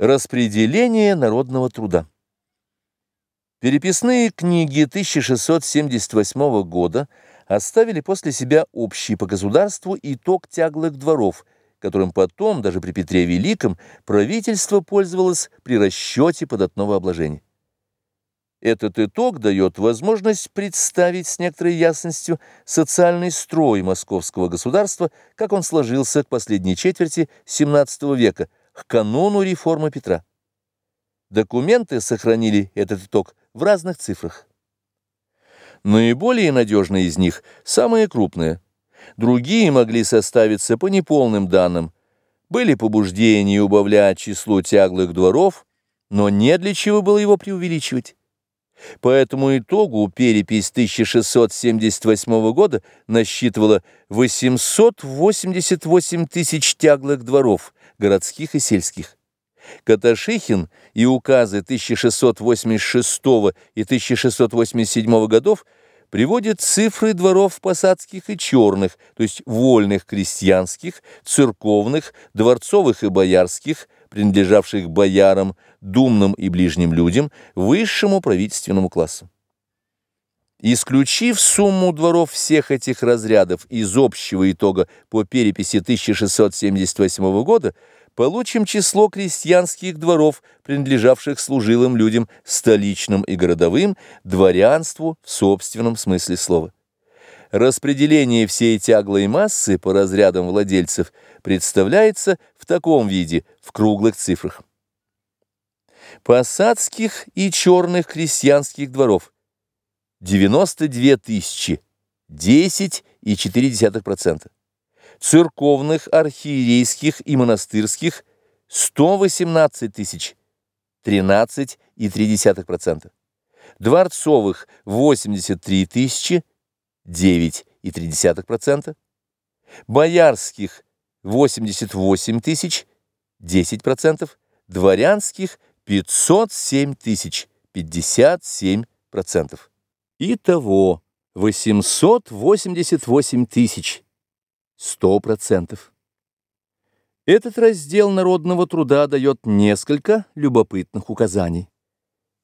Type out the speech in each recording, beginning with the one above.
Распределение народного труда. Переписные книги 1678 года оставили после себя общий по государству итог тяглых дворов, которым потом, даже при Петре Великом, правительство пользовалось при расчете податного обложения. Этот итог дает возможность представить с некоторой ясностью социальный строй московского государства, как он сложился к последней четверти XVII века – к канону реформы Петра. Документы сохранили этот итог в разных цифрах. Наиболее надежные из них – самые крупные. Другие могли составиться по неполным данным. Были побуждения убавлять число тяглых дворов, но не для чего было его преувеличивать. По этому итогу перепись 1678 года насчитывала 888 тысяч тяглых дворов, городских и сельских. Каташихин и указы 1686 и 1687 годов приводят цифры дворов посадских и черных, то есть вольных крестьянских, церковных, дворцовых и боярских, принадлежавших боярам, думным и ближним людям, высшему правительственному классу. Исключив сумму дворов всех этих разрядов из общего итога по переписи 1678 года, получим число крестьянских дворов, принадлежавших служилым людям, столичным и городовым, дворянству в собственном смысле слова. Распределение всей тяглой массы по разрядам владельцев представляется в таком виде, в круглых цифрах. Посадских и черных крестьянских дворов 92 тысячи, 10,4%. Церковных, архиерейских и монастырских 118 тысяч, 13,3%. Дворцовых 83 тысячи, 9,3%. Боярских 88 тысяч, 10%. Дворянских 507 тысяч, 57%. Итого 888 тысяч, 100%. Этот раздел народного труда дает несколько любопытных указаний.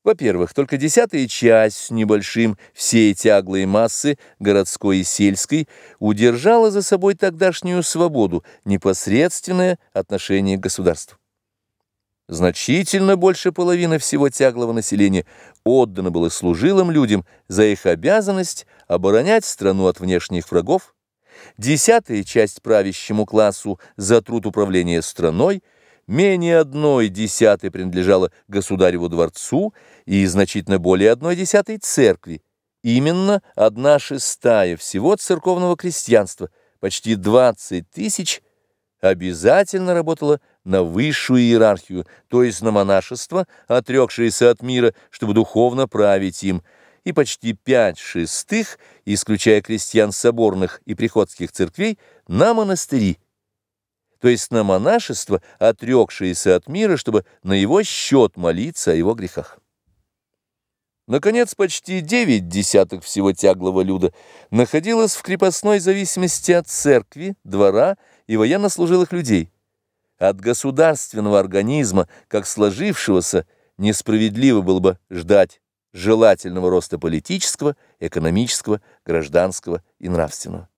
Во-первых, только десятая часть с небольшим всей тяглой массы, городской и сельской, удержала за собой тогдашнюю свободу, непосредственное отношение к государству. Значительно больше половины всего тяглого населения отдано было служилым людям за их обязанность оборонять страну от внешних врагов, десятая часть правящему классу за труд управления страной, менее одной десятой принадлежала государеву дворцу и значительно более одной десятой церкви. Именно одна шестая всего церковного крестьянства, почти 20 тысяч, обязательно работала на высшую иерархию, то есть на монашество, отрекшееся от мира, чтобы духовно править им, и почти пять шестых, исключая крестьян соборных и приходских церквей, на монастыри, то есть на монашество, отрекшееся от мира, чтобы на его счет молиться о его грехах. Наконец, почти девять десятых всего тяглого люда находилось в крепостной зависимости от церкви, двора и военнослужилых людей. От государственного организма, как сложившегося, несправедливо было бы ждать желательного роста политического, экономического, гражданского и нравственного.